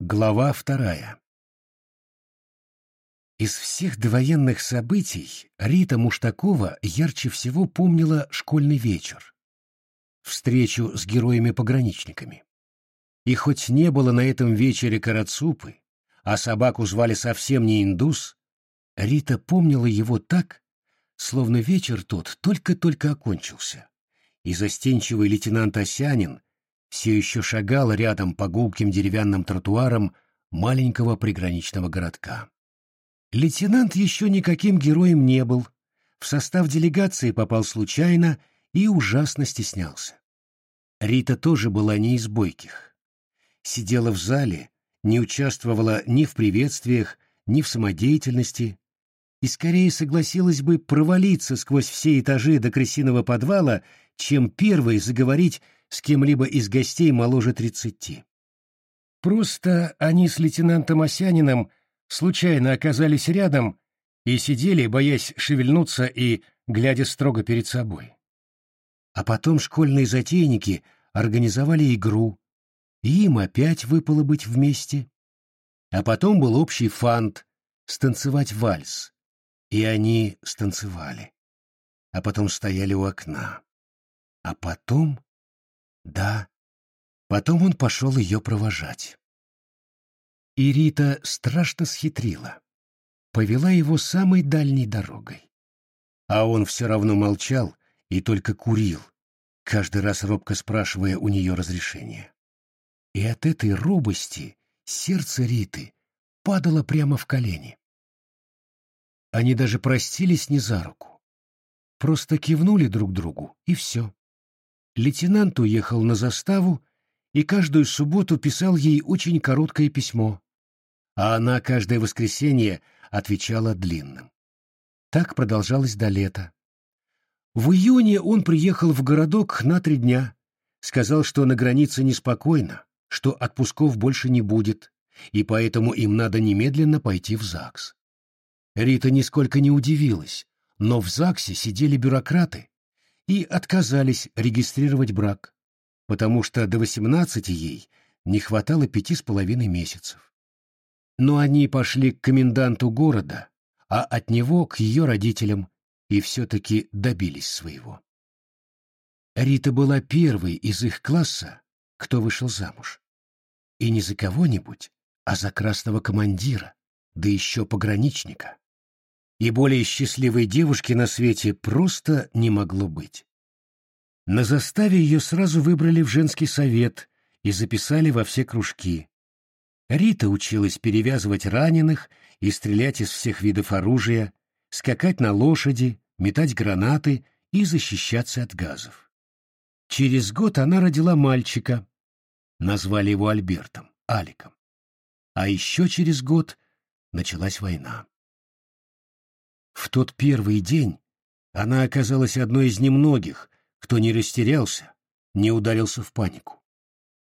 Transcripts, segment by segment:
Глава вторая Из всех довоенных событий Рита Муштакова ярче всего помнила школьный вечер, встречу с героями-пограничниками. И хоть не было на этом вечере карацупы, а собаку звали совсем не индус, Рита помнила его так, словно вечер тот только-только окончился, и застенчивый лейтенант Осянин все еще шагал рядом по гулким деревянным тротуарам маленького приграничного городка. Лейтенант еще никаким героем не был, в состав делегации попал случайно и ужасно стеснялся. Рита тоже была не из бойких. Сидела в зале, не участвовала ни в приветствиях, ни в самодеятельности, и скорее согласилась бы провалиться сквозь все этажи до крысиного подвала, чем первой заговорить с кем-либо из гостей моложе тридцати. Просто они с лейтенантом Осяниным случайно оказались рядом и сидели, боясь шевельнуться и глядя строго перед собой. А потом школьные затейники организовали игру, и им опять выпало быть вместе. А потом был общий фант — станцевать вальс. И они станцевали. А потом стояли у окна. А потом да. Потом он пошел ее провожать. И Рита страшно схитрила. Повела его самой дальней дорогой. А он все равно молчал и только курил, каждый раз робко спрашивая у нее разрешения. И от этой робости сердце Риты падало прямо в колени. Они даже простились не за руку. Просто кивнули друг другу, и все. Лейтенант уехал на заставу и каждую субботу писал ей очень короткое письмо, а она каждое воскресенье отвечала длинным. Так продолжалось до лета. В июне он приехал в городок на три дня, сказал, что на границе неспокойно, что отпусков больше не будет, и поэтому им надо немедленно пойти в ЗАГС. Рита нисколько не удивилась, но в ЗАГСе сидели бюрократы, и отказались регистрировать брак, потому что до 18 ей не хватало пяти с половиной месяцев. Но они пошли к коменданту города, а от него к ее родителям, и все-таки добились своего. Рита была первой из их класса, кто вышел замуж. И не за кого-нибудь, а за красного командира, да еще пограничника и более счастливой девушки на свете просто не могло быть. На заставе ее сразу выбрали в женский совет и записали во все кружки. Рита училась перевязывать раненых и стрелять из всех видов оружия, скакать на лошади, метать гранаты и защищаться от газов. Через год она родила мальчика, назвали его Альбертом, Аликом. А еще через год началась война. В тот первый день она оказалась одной из немногих, кто не растерялся, не ударился в панику.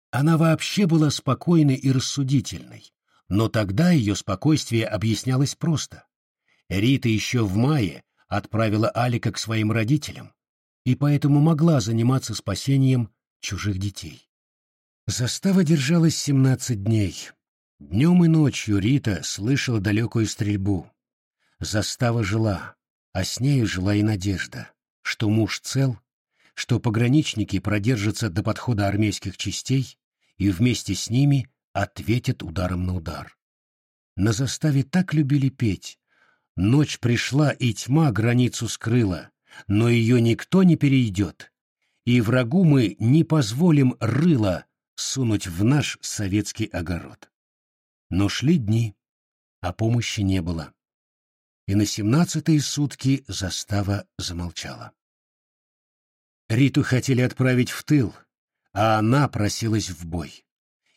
Она вообще была спокойной и рассудительной, но тогда ее спокойствие объяснялось просто. Рита еще в мае отправила Алика к своим родителям, и поэтому могла заниматься спасением чужих детей. Застава держалась семнадцать дней. Днем и ночью Рита слышала далекую стрельбу, Застава жила, а с нею жила и надежда, что муж цел, что пограничники продержатся до подхода армейских частей и вместе с ними ответят ударом на удар. На заставе так любили петь. Ночь пришла, и тьма границу скрыла, но ее никто не перейдет, и врагу мы не позволим рыло сунуть в наш советский огород. Но шли дни, а помощи не было и на семнадцатые сутки застава замолчала. Риту хотели отправить в тыл, а она просилась в бой.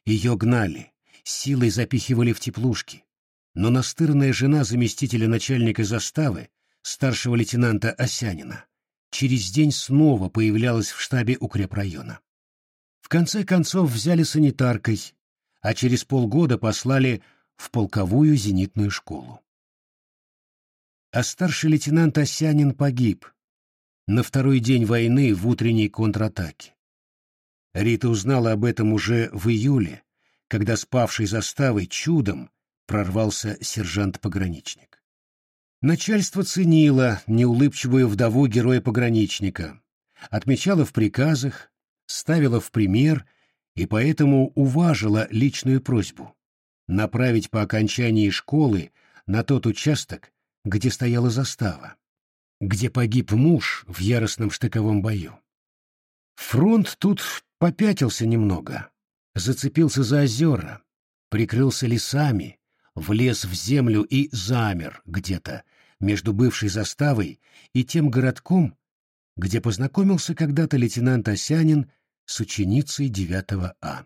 Ее гнали, силой запихивали в теплушки, но настырная жена заместителя начальника заставы, старшего лейтенанта Осянина, через день снова появлялась в штабе укрепрайона. В конце концов взяли санитаркой, а через полгода послали в полковую зенитную школу а старший лейтенант Осянин погиб на второй день войны в утренней контратаке. Рита узнала об этом уже в июле, когда спавший заставой чудом прорвался сержант-пограничник. Начальство ценило неулыбчивую вдову героя-пограничника, отмечало в приказах, ставило в пример и поэтому уважила личную просьбу направить по окончании школы на тот участок, где стояла застава, где погиб муж в яростном штыковом бою. Фронт тут попятился немного, зацепился за озера, прикрылся лесами, влез в землю и замер где-то между бывшей заставой и тем городком, где познакомился когда-то лейтенант Осянин с ученицей 9 А.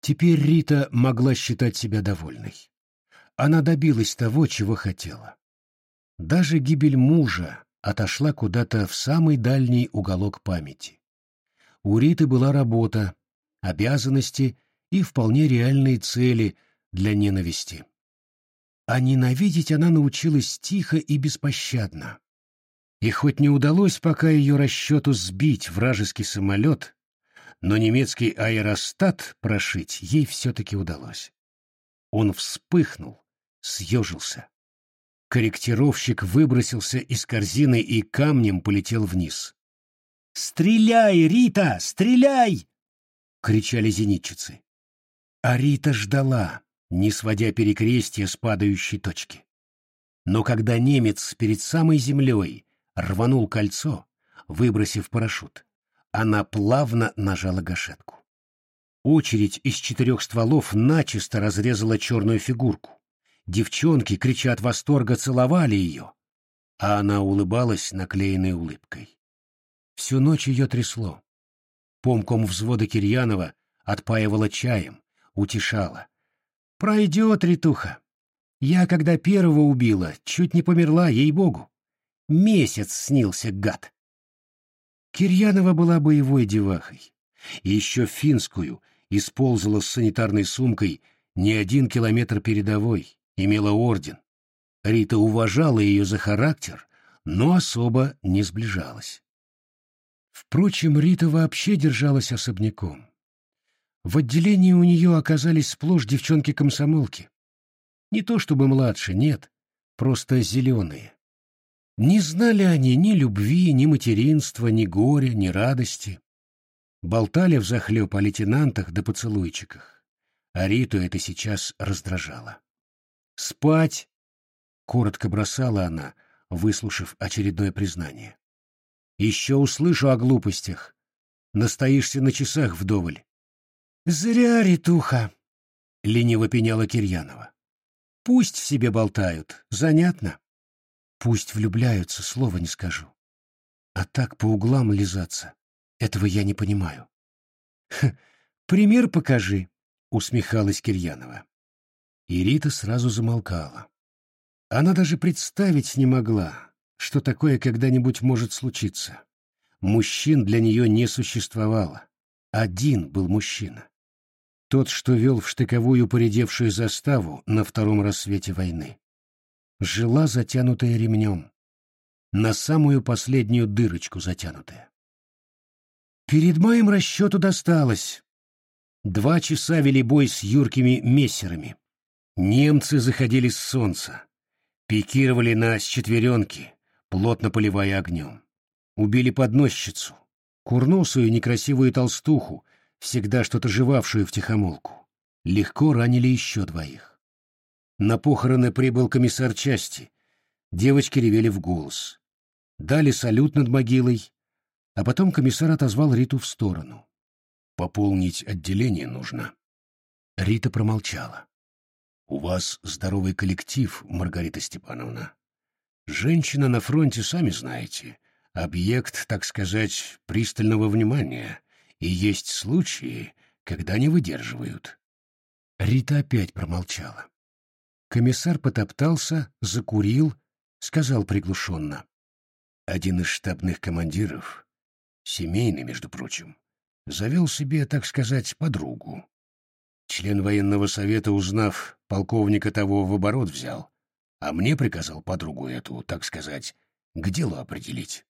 Теперь Рита могла считать себя довольной. Она добилась того, чего хотела. Даже гибель мужа отошла куда-то в самый дальний уголок памяти. У Риты была работа, обязанности и вполне реальные цели для ненависти. А ненавидеть она научилась тихо и беспощадно. И хоть не удалось пока ее расчету сбить вражеский самолет, но немецкий аэростат прошить ей все-таки удалось. Он вспыхнул, съежился. Корректировщик выбросился из корзины и камнем полетел вниз. «Стреляй, Рита, стреляй!» — кричали зенитчицы. А Рита ждала, не сводя перекрестия с падающей точки. Но когда немец перед самой землей рванул кольцо, выбросив парашют. Она плавно нажала гашетку. Очередь из четырех стволов начисто разрезала черную фигурку. Девчонки, крича от восторга, целовали ее, а она улыбалась наклеенной улыбкой. Всю ночь ее трясло. Помком взвода Кирьянова отпаивала чаем, утешала. «Пройдет, Ритуха. Я, когда первого убила, чуть не померла, ей-богу. Месяц снился гад. Кирьянова была боевой девахой. И еще финскую исползала с санитарной сумкой не один километр передовой, имела орден. Рита уважала ее за характер, но особо не сближалась. Впрочем, Рита вообще держалась особняком. В отделении у нее оказались сплошь девчонки-комсомолки. Не то чтобы младше, нет, просто зеленые. Не знали они ни любви, ни материнства, ни горя, ни радости. Болтали взахлеб о лейтенантах да поцелуйчиках. А Риту это сейчас раздражало. «Спать!» — коротко бросала она, выслушав очередное признание. «Еще услышу о глупостях. Настоишься на часах вдоволь». «Зря, Ритуха!» — лениво пеняла Кирьянова. «Пусть себе болтают, занятно». Пусть влюбляются, слова не скажу. А так по углам лизаться, этого я не понимаю. пример покажи, усмехалась Кирьянова. И Рита сразу замолкала. Она даже представить не могла, что такое когда-нибудь может случиться. Мужчин для нее не существовало. Один был мужчина. Тот, что вел в штыковую поредевшую заставу на втором рассвете войны жила затянутая ремнем, на самую последнюю дырочку затянутая. Перед моим расчету досталось. Два часа вели бой с юркими мессерами. Немцы заходили с солнца, пикировали на четверенки, плотно поливая огнем. Убили подносчицу, курносую некрасивую толстуху, всегда что-то жевавшую в тихомолку. Легко ранили еще двоих. На похороны прибыл комиссар части. Девочки ревели в голос. Дали салют над могилой, а потом комиссар отозвал Риту в сторону. «Пополнить отделение нужно». Рита промолчала. «У вас здоровый коллектив, Маргарита Степановна. Женщина на фронте, сами знаете, объект, так сказать, пристального внимания, и есть случаи, когда не выдерживают». Рита опять промолчала. Комиссар потоптался, закурил, сказал приглушенно. Один из штабных командиров, семейный, между прочим, завел себе, так сказать, подругу. Член военного совета, узнав, полковника того в оборот взял, а мне приказал подругу эту, так сказать, к делу определить.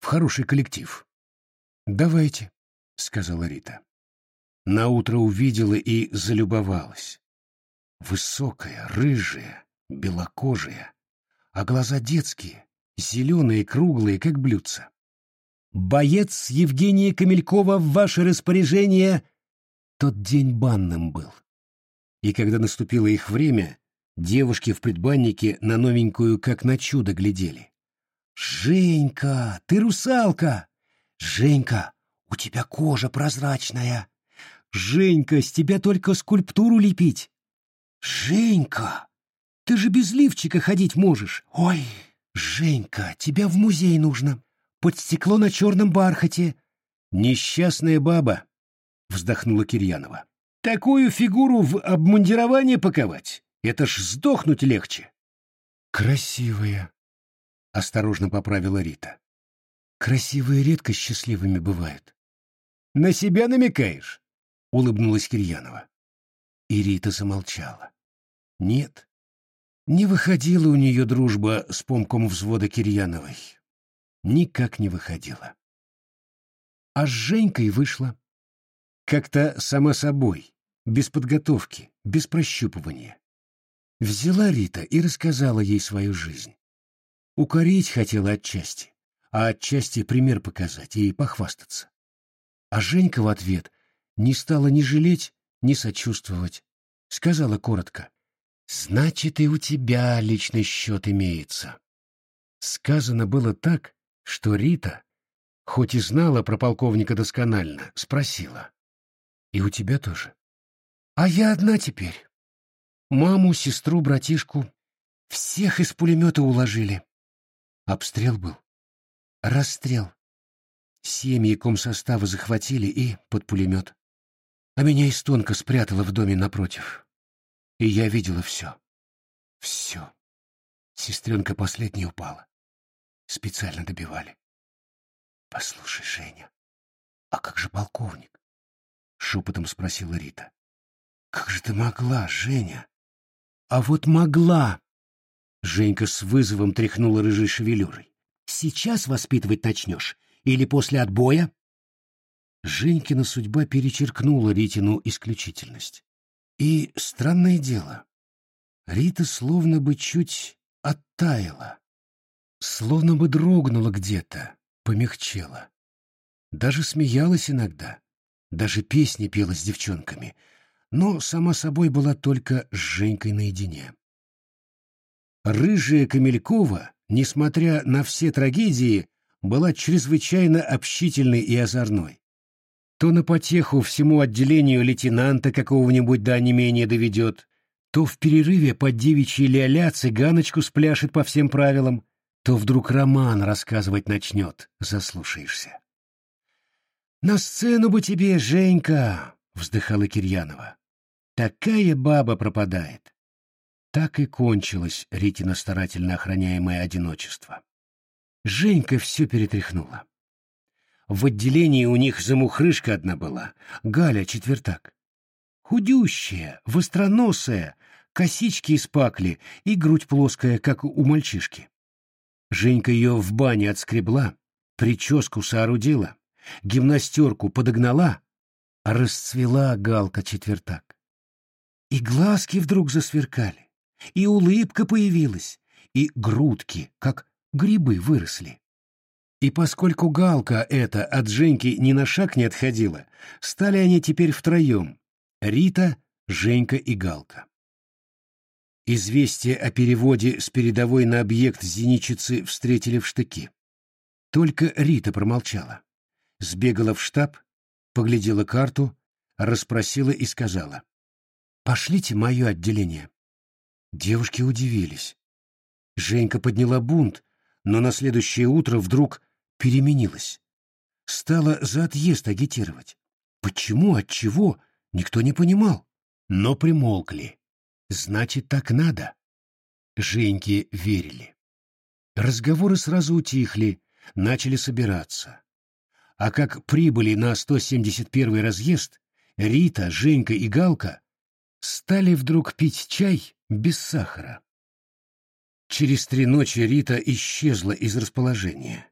В хороший коллектив. «Давайте», — сказала Рита. наутро увидела и залюбовалась. Высокая, рыжая, белокожая, а глаза детские, зеленые, круглые, как блюдца. «Боец Евгения Камелькова в ваше распоряжение!» Тот день банным был. И когда наступило их время, девушки в предбаннике на новенькую как на чудо глядели. «Женька, ты русалка! Женька, у тебя кожа прозрачная! Женька, с тебя только скульптуру лепить! Женька, ты же без лифчика ходить можешь! Ой, Женька, тебя в музей нужно! Под стекло на черном бархате!» «Несчастная баба!» — вздохнула Кирьянова. «Такую фигуру в обмундирование паковать! Это ж сдохнуть легче!» «Красивая!» — осторожно поправила Рита. «Красивые редко счастливыми бывают». «На себя намекаешь?» — улыбнулась Кирьянова. И Рита замолчала. «Нет, не выходила у нее дружба с помком взвода Кирьяновой. Никак не выходила. А с Женькой вышла. Как-то сама собой, без подготовки, без прощупывания. Взяла Рита и рассказала ей свою жизнь. Укорить хотела отчасти, а отчасти пример показать и похвастаться. А Женька в ответ не стала ни жалеть, ни сочувствовать. Сказала коротко. «Значит, и у тебя личный счет имеется». Сказано было так, что Рита, хоть и знала про полковника досконально, спросила. «И у тебя тоже?» «А я одна теперь. Маму, сестру, братишку. Всех из пулемета уложили. Обстрел был. Расстрел. Семьи комсостава захватили и под пулемет. А меня истонка спрятала в доме напротив. И я видела все. Все. Сестренка последняя упала. Специально добивали. Послушай, Женя, а как же полковник? Шепотом спросила Рита. Как же ты могла, Женя? А вот могла, Женька с вызовом тряхнула рыжей шевелюрой. «Сейчас воспитывать начнешь? Или после отбоя?» Женькина судьба перечеркнула Ритину исключительность. И странное дело, Рита словно бы чуть оттаяла, словно бы дрогнула где-то, помягчела. Даже смеялась иногда, даже песни пела с девчонками, но сама собой была только с Женькой наедине. Рыжая Камелькова, несмотря на все трагедии, была чрезвычайно общительной и озорной. То на потеху всему отделению лейтенанта какого-нибудь до менее доведет, то в перерыве под девичьи ля-ля цыганочку спляшет по всем правилам, то вдруг роман рассказывать начнет, заслушаешься. «На сцену бы тебе, Женька!» — вздыхала Кирьянова. «Такая баба пропадает. Так и кончилось Ритина старательно охраняемое одиночество. Женька все перетряхнула. В отделении у них замухрышка одна была, Галя четвертак. Худющая, востроносая, косички из пакли и грудь плоская, как у мальчишки. Женька ее в бане отскребла, прическу соорудила, гимнастерку подогнала, а расцвела галка четвертак. И глазки вдруг засверкали и улыбка появилась, и грудки, как грибы, выросли. И поскольку Галка эта от Женьки ни на шаг не отходила, стали они теперь втроем — Рита, Женька и Галка. Известие о переводе с передовой на объект зеничицы встретили в штыки. Только Рита промолчала. Сбегала в штаб, поглядела карту, расспросила и сказала. «Пошлите мое отделение». Девушки удивились. Женька подняла бунт, но на следующее утро вдруг переменилась. Стала за отъезд агитировать. Почему, от чего, никто не понимал. Но примолкли. Значит, так надо. Женьке верили. Разговоры сразу утихли, начали собираться. А как прибыли на 171-й разъезд, Рита, Женька и Галка стали вдруг пить чай без сахара. Через три ночи Рита исчезла из расположения.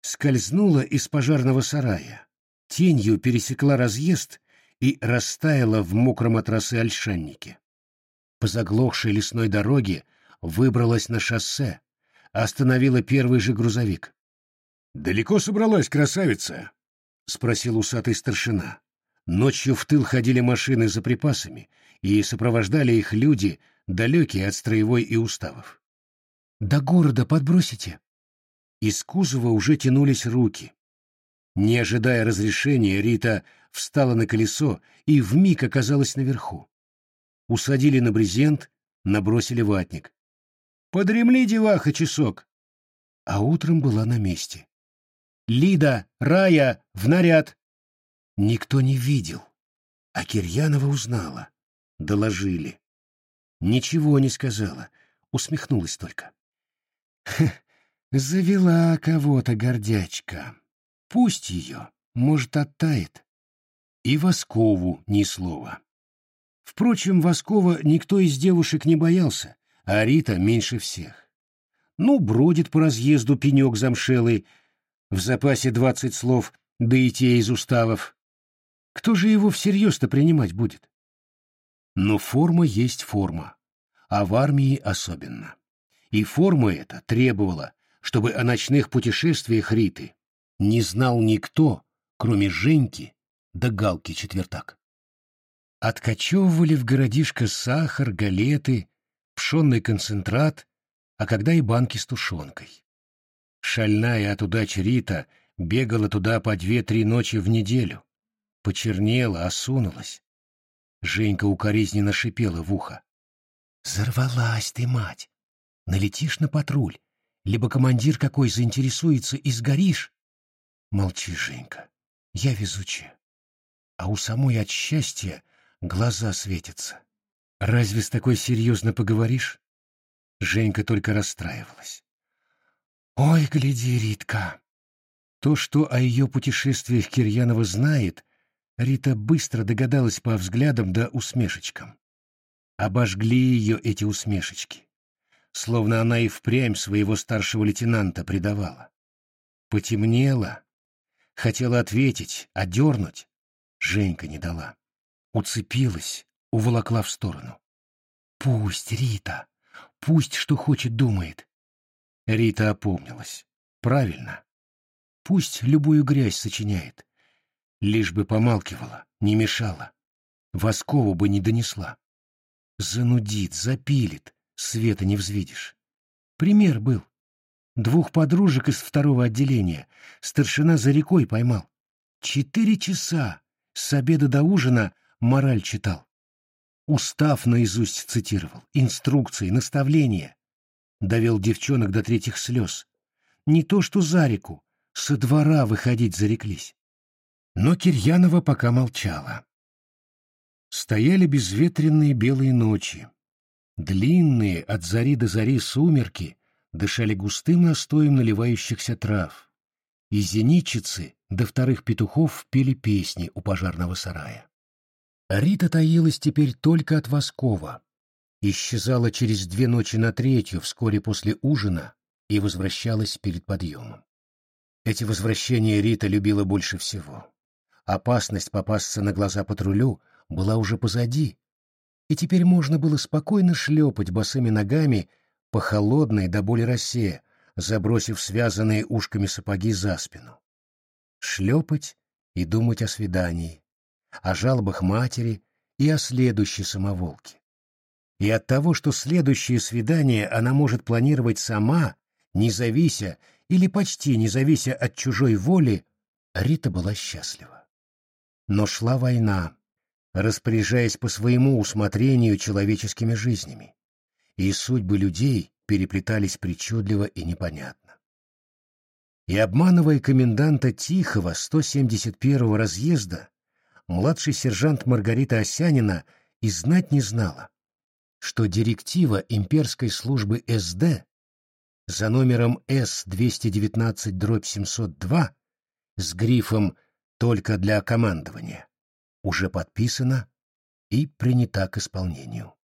Скользнула из пожарного сарая, тенью пересекла разъезд и растаяла в мокром от росы ольшаннике. По заглохшей лесной дороге выбралась на шоссе, остановила первый же грузовик. «Далеко собралась красавица?» — спросил усатый старшина. Ночью в тыл ходили машины за припасами, и сопровождали их люди, далекие от строевой и уставов. «До города подбросите?» Из кузова уже тянулись руки. Не ожидая разрешения, Рита встала на колесо и вмиг оказалась наверху. Усадили на брезент, набросили ватник. «Подремли, деваха, часок!» А утром была на месте. «Лида! Рая! В наряд!» Никто не видел, а Кирьянова узнала. Доложили. Ничего не сказала, усмехнулась только. Завела кого-то гордячка. Пусть ее, может, оттает. И Воскову ни слова. Впрочем, Воскова никто из девушек не боялся, а Рита меньше всех. Ну, бродит по разъезду пенек замшелый, в запасе двадцать слов, да и те из уставов. Кто же его всерьез-то принимать будет? Но форма есть форма, а в армии особенно. И форма эта требовала, чтобы о ночных путешествиях Риты не знал никто, кроме Женьки да Галки Четвертак. Откачевывали в городишко сахар, галеты, пшенный концентрат, а когда и банки с тушенкой. Шальная от удачи Рита бегала туда по две-три ночи в неделю. Почернела, осунулась. Женька укоризненно шипела в ухо. «Зарвалась ты, мать! Налетишь на патруль, либо командир какой заинтересуется и сгоришь. Молчи, Женька, я везучая. А у самой от счастья глаза светятся. Разве с такой серьезно поговоришь? Женька только расстраивалась. Ой, гляди, Ритка. То, что о ее путешествиях Кирьянова знает, Рита быстро догадалась по взглядам да усмешечкам. Обожгли ее эти усмешечки словно она и впрямь своего старшего лейтенанта предавала. Потемнело, хотела ответить, одернуть. Женька не дала. Уцепилась, уволокла в сторону. «Пусть, Рита, пусть что хочет думает». Рита опомнилась. «Правильно. Пусть любую грязь сочиняет. Лишь бы помалкивала, не мешала. Воскову бы не донесла. Занудит, запилит, света не взвидишь. Пример был. Двух подружек из второго отделения старшина за рекой поймал. Четыре часа с обеда до ужина мораль читал. Устав наизусть цитировал, инструкции, наставления. Довел девчонок до третьих слез. Не то что за реку, со двора выходить зареклись. Но Кирьянова пока молчала. Стояли безветренные белые ночи. Длинные от зари до зари сумерки дышали густым настоем наливающихся трав, и зенитчицы до вторых петухов пели песни у пожарного сарая. Рита таилась теперь только от Воскова, исчезала через две ночи на третью вскоре после ужина и возвращалась перед подъемом. Эти возвращения Рита любила больше всего. Опасность попасться на глаза патрулю была уже позади, и теперь можно было спокойно шлепать босыми ногами по холодной до боли росе, забросив связанные ушками сапоги за спину. Шлепать и думать о свидании, о жалобах матери и о следующей самоволке. И от того, что следующее свидание она может планировать сама, не завися или почти не завися от чужой воли, Рита была счастлива. Но шла война, распоряжаясь по своему усмотрению человеческими жизнями, и судьбы людей переплетались причудливо и непонятно. И обманывая коменданта Тихого 171-го разъезда, младший сержант Маргарита Осянина и знать не знала, что директива имперской службы СД за номером С-219-702 с грифом «Только для командования» уже подписана и принята к исполнению.